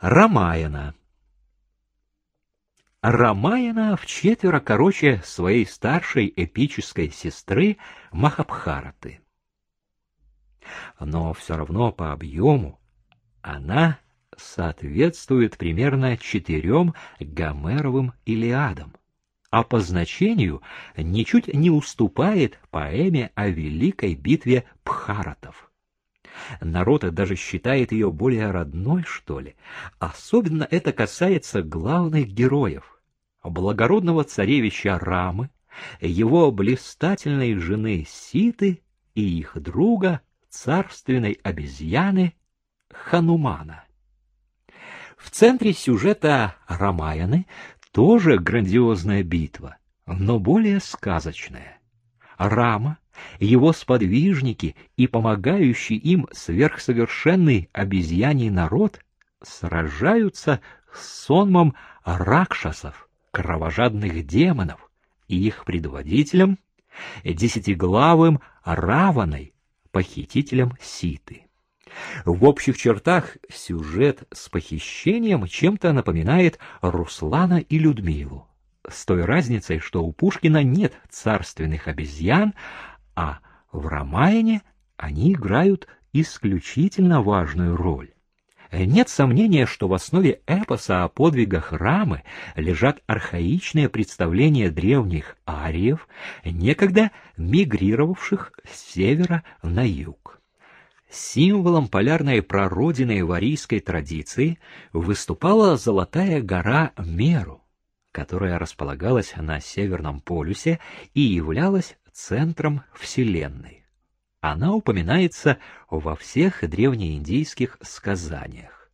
Рамаяна Рамаяна четверо короче своей старшей эпической сестры Махабхараты. Но все равно по объему она соответствует примерно четырем Гомеровым Илиадам, а по значению ничуть не уступает поэме о великой битве Пхаратов. Народ даже считает ее более родной, что ли. Особенно это касается главных героев. Благородного царевича Рамы, его блистательной жены Ситы и их друга, царственной обезьяны Ханумана. В центре сюжета Рамаяны тоже грандиозная битва, но более сказочная. Рама его сподвижники и помогающий им сверхсовершенный обезьяний народ сражаются с сонмом ракшасов, кровожадных демонов, и их предводителем, десятиглавым Раваной, похитителем Ситы. В общих чертах сюжет с похищением чем-то напоминает Руслана и Людмилу. С той разницей, что у Пушкина нет царственных обезьян, а в Ромайне они играют исключительно важную роль. Нет сомнения, что в основе эпоса о подвигах Рамы лежат архаичные представления древних ариев, некогда мигрировавших с севера на юг. Символом полярной прародины варийской традиции выступала золотая гора Меру, которая располагалась на Северном полюсе и являлась центром Вселенной. Она упоминается во всех древнеиндийских сказаниях.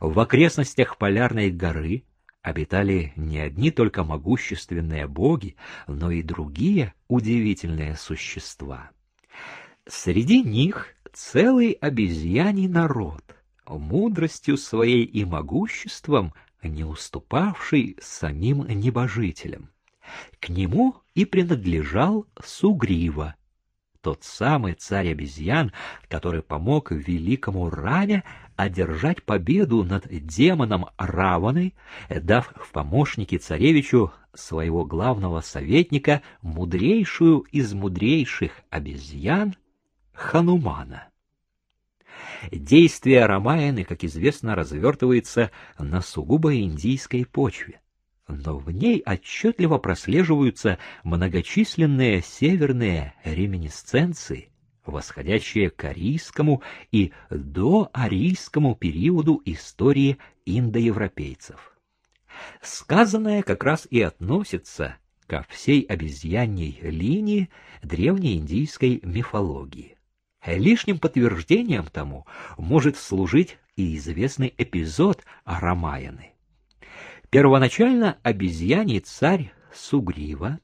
В окрестностях Полярной горы обитали не одни только могущественные боги, но и другие удивительные существа. Среди них целый обезьяний народ, мудростью своей и могуществом не уступавший самим небожителям. К нему и принадлежал Сугрива, тот самый царь обезьян, который помог великому Ране одержать победу над демоном Раваной, дав в помощники царевичу своего главного советника, мудрейшую из мудрейших обезьян Ханумана. Действие Рамаяны, как известно, развертывается на сугубо индийской почве но в ней отчетливо прослеживаются многочисленные северные реминисценции, восходящие к арийскому и доарийскому периоду истории индоевропейцев. Сказанное как раз и относится ко всей обезьяньей линии древнеиндийской мифологии. Лишним подтверждением тому может служить и известный эпизод Рамаяны. Первоначально обезьяний царь Сугрива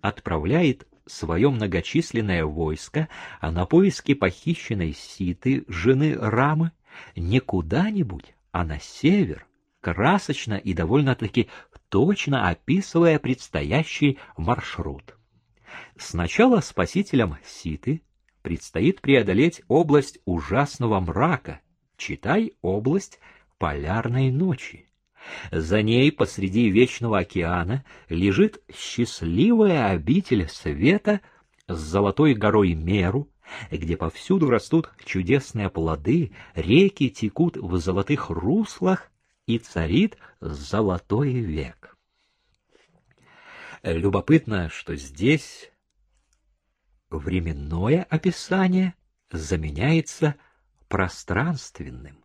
отправляет свое многочисленное войско а на поиски похищенной Ситы, жены Рамы, не куда-нибудь, а на север, красочно и довольно-таки точно описывая предстоящий маршрут. Сначала спасителям Ситы предстоит преодолеть область ужасного мрака, читай область полярной ночи. За ней посреди вечного океана лежит счастливая обитель света с золотой горой Меру, где повсюду растут чудесные плоды, реки текут в золотых руслах и царит золотой век. Любопытно, что здесь временное описание заменяется пространственным.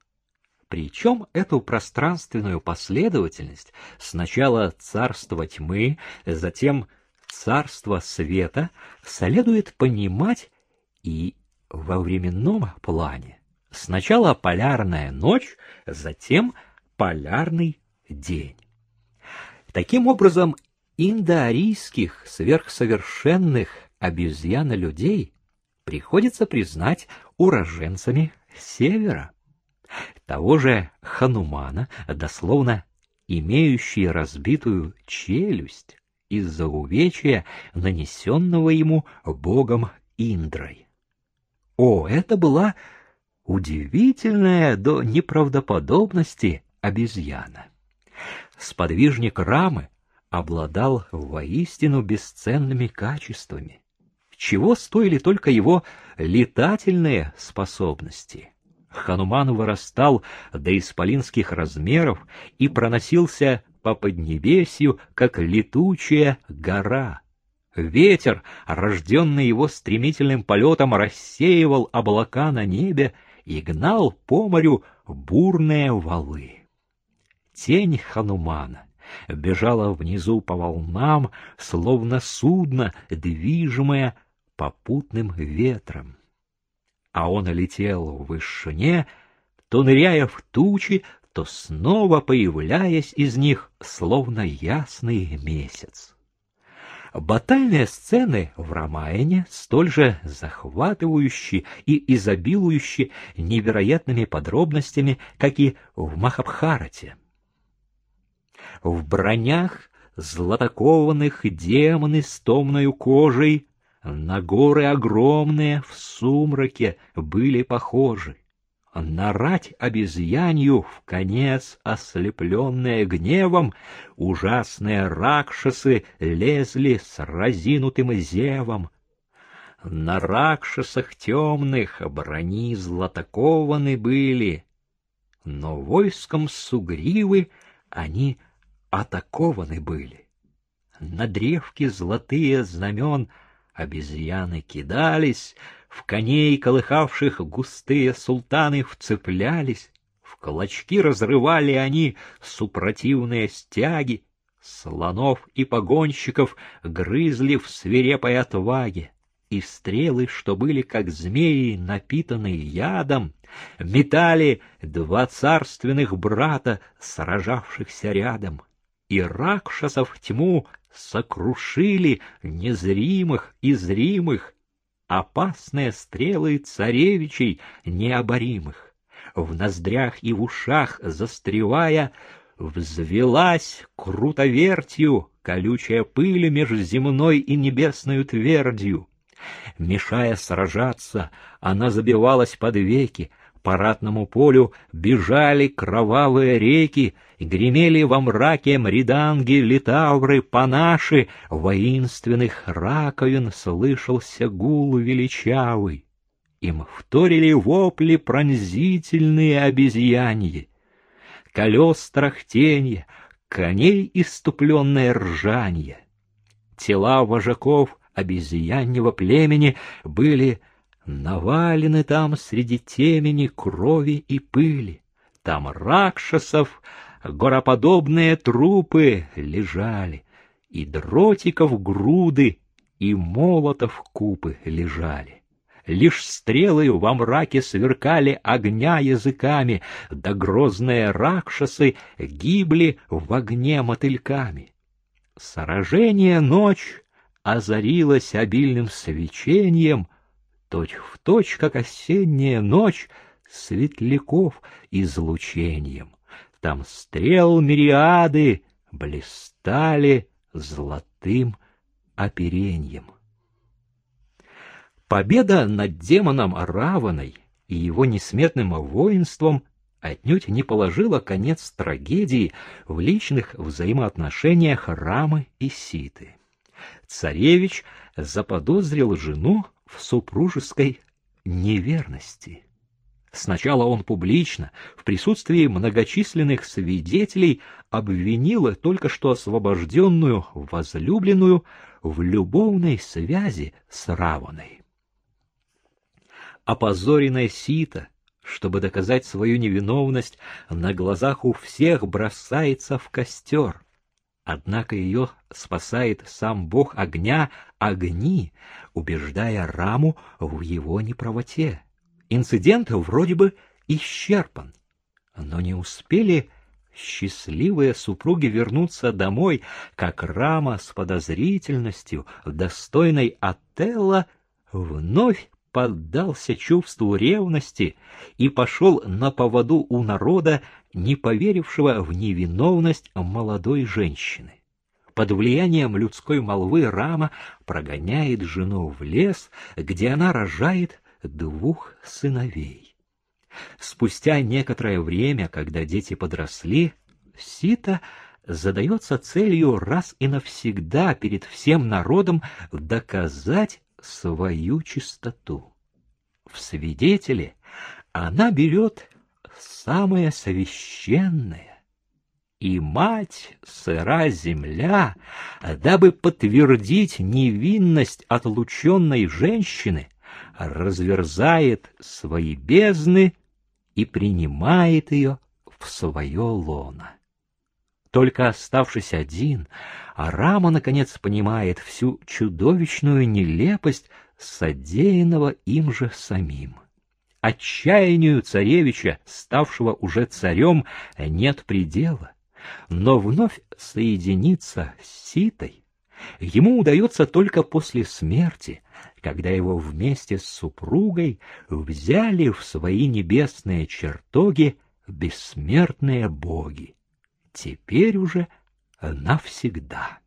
Причем эту пространственную последовательность сначала царство тьмы, затем царство света следует понимать и во временном плане. Сначала полярная ночь, затем полярный день. Таким образом, индоарийских сверхсовершенных обезьяно-людей приходится признать уроженцами Севера того же Ханумана, дословно имеющий разбитую челюсть из-за увечья, нанесенного ему богом Индрой. О, это была удивительная до неправдоподобности обезьяна. Сподвижник Рамы обладал воистину бесценными качествами. Чего стоили только его летательные способности. Хануман вырастал до исполинских размеров и проносился по поднебесью, как летучая гора. Ветер, рожденный его стремительным полетом, рассеивал облака на небе и гнал по морю бурные валы. Тень Ханумана бежала внизу по волнам, словно судно, движимое попутным ветром. А он летел в вышине, то ныряя в тучи, то снова появляясь из них, словно ясный месяц. Батальные сцены в Рамаяне столь же захватывающие и изобилующие невероятными подробностями, как и в Махабхарате. В бронях златокованных демоны с томною кожей на горы огромные в сумраке были похожи. На рать обезьянью, в конец ослепленные гневом, ужасные ракшасы лезли с разинутым зевом. На ракшасах темных брони златокованы были, но войском сугривы они атакованы были. На древки золотые знамен обезьяны кидались, в коней, колыхавших густые султаны, вцеплялись, в клочки разрывали они супротивные стяги, слонов и погонщиков грызли в свирепой отваге, и стрелы, что были как змеи, напитанные ядом, метали два царственных брата, сражавшихся рядом, и ракшасов тьму сокрушили незримых и зримых, опасные стрелы царевичей необоримых. В ноздрях и в ушах застревая, взвелась крутовертью колючая пыль между земной и небесною твердью. Мешая сражаться, она забивалась под веки, по ратному полю бежали кровавые реки, гремели во мраке мриданги, литавры, панаши, воинственных раковин слышался гул величавый. Им вторили вопли пронзительные обезьяньи. Колес трахтенье, коней иступленное ржанье. Тела вожаков обезьяньего племени были Навалены там среди темени крови и пыли, Там ракшасов гороподобные трупы лежали, И дротиков груды, и молотов купы лежали. Лишь стрелы во мраке сверкали огня языками, Да грозные ракшасы гибли в огне мотыльками. Сражение ночь озарилась обильным свечением, точь в точь, как осенняя ночь, светляков излучением. Там стрел мириады блистали золотым опереньем. Победа над демоном Раваной и его несметным воинством отнюдь не положила конец трагедии в личных взаимоотношениях Рамы и Ситы. Царевич заподозрил жену в супружеской неверности. Сначала он публично, в присутствии многочисленных свидетелей, обвинил только что освобожденную возлюбленную в любовной связи с Раваной. Опозоренная Сита, чтобы доказать свою невиновность, на глазах у всех бросается в костер. Однако ее спасает сам бог огня огни, убеждая Раму в его неправоте. Инцидент вроде бы исчерпан, но не успели счастливые супруги вернуться домой, как Рама с подозрительностью, достойной Отелла, вновь поддался чувству ревности и пошел на поводу у народа, не поверившего в невиновность молодой женщины. Под влиянием людской молвы Рама прогоняет жену в лес, где она рожает двух сыновей. Спустя некоторое время, когда дети подросли, Сита задается целью раз и навсегда перед всем народом доказать свою чистоту. В свидетели она берет самое священное, и мать сыра земля, дабы подтвердить невинность отлученной женщины, разверзает свои бездны и принимает ее в свое лоно. Только оставшись один, Арама наконец понимает всю чудовищную нелепость содеянного им же самим. Отчаянию царевича, ставшего уже царем, нет предела, но вновь соединиться с Ситой ему удается только после смерти, когда его вместе с супругой взяли в свои небесные чертоги бессмертные боги. Теперь уже навсегда.